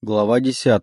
Глава 10.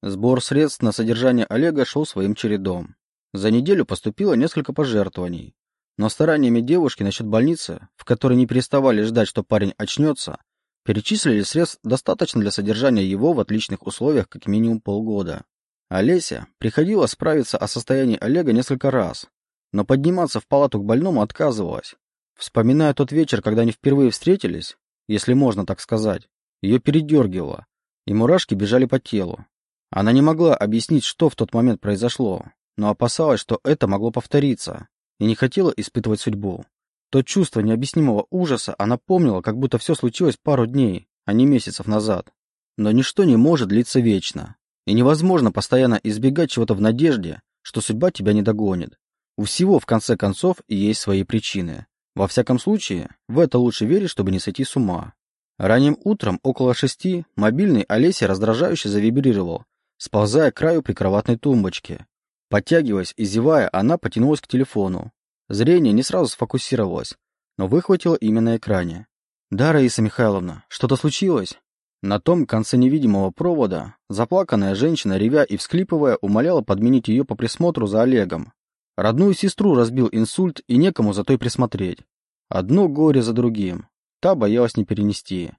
Сбор средств на содержание Олега шел своим чередом. За неделю поступило несколько пожертвований, но стараниями девушки насчет больницы, в которой не переставали ждать, что парень очнется, перечислили средств достаточно для содержания его в отличных условиях как минимум полгода. Олеся приходила справиться о состоянии Олега несколько раз, но подниматься в палату к больному отказывалась. Вспоминая тот вечер, когда они впервые встретились, если можно так сказать, ее передергивало, и мурашки бежали по телу. Она не могла объяснить, что в тот момент произошло, но опасалась, что это могло повториться, и не хотела испытывать судьбу. То чувство необъяснимого ужаса она помнила, как будто все случилось пару дней, а не месяцев назад. Но ничто не может длиться вечно, и невозможно постоянно избегать чего-то в надежде, что судьба тебя не догонит. У всего, в конце концов, есть свои причины. Во всяком случае, в это лучше верить, чтобы не сойти с ума. Ранним утром, около шести, мобильный Олеся раздражающе завибрировал, сползая к краю прикроватной тумбочки. Подтягиваясь и зевая, она потянулась к телефону. Зрение не сразу сфокусировалось, но выхватило имя на экране. «Да, Раиса Михайловна, что-то случилось?» На том конце невидимого провода заплаканная женщина, ревя и всклипывая, умоляла подменить ее по присмотру за Олегом. Родную сестру разбил инсульт и некому за той присмотреть. Одно горе за другим та боялась не перенести.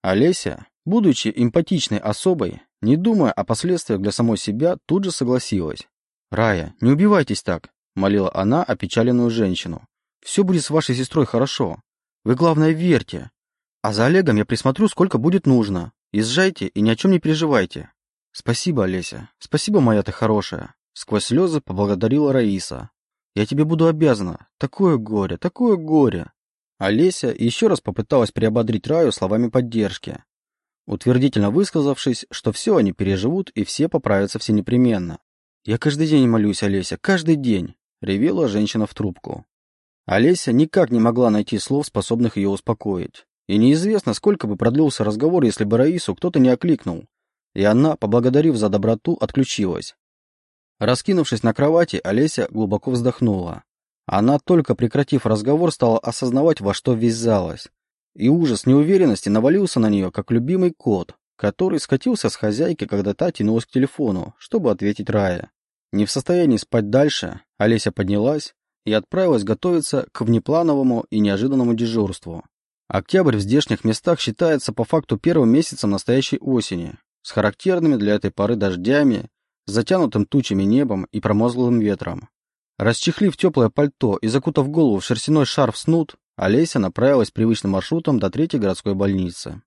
Олеся, будучи эмпатичной особой, не думая о последствиях для самой себя, тут же согласилась. «Рая, не убивайтесь так», — молила она опечаленную женщину. «Все будет с вашей сестрой хорошо. Вы, главное, верьте. А за Олегом я присмотрю, сколько будет нужно. Езжайте и ни о чем не переживайте». «Спасибо, Олеся. Спасибо, моя ты хорошая», — сквозь слезы поблагодарила Раиса. «Я тебе буду обязана. Такое горе, такое горе. Олеся еще раз попыталась приободрить Раю словами поддержки, утвердительно высказавшись, что все они переживут и все поправятся все непременно. «Я каждый день молюсь, Олеся, каждый день!» — ревела женщина в трубку. Олеся никак не могла найти слов, способных ее успокоить. И неизвестно, сколько бы продлился разговор, если бы Раису кто-то не окликнул. И она, поблагодарив за доброту, отключилась. Раскинувшись на кровати, Олеся глубоко вздохнула. Она, только прекратив разговор, стала осознавать, во что ввязалась. И ужас неуверенности навалился на нее, как любимый кот, который скатился с хозяйки, когда та тянулась к телефону, чтобы ответить Рае. Не в состоянии спать дальше, Олеся поднялась и отправилась готовиться к внеплановому и неожиданному дежурству. Октябрь в здешних местах считается по факту первым месяцем настоящей осени, с характерными для этой поры дождями, затянутым тучами небом и промозглым ветром. Расчехлив теплое пальто и закутав голову в шерстяной шарф снуд, Олеся направилась привычным маршрутом до третьей городской больницы.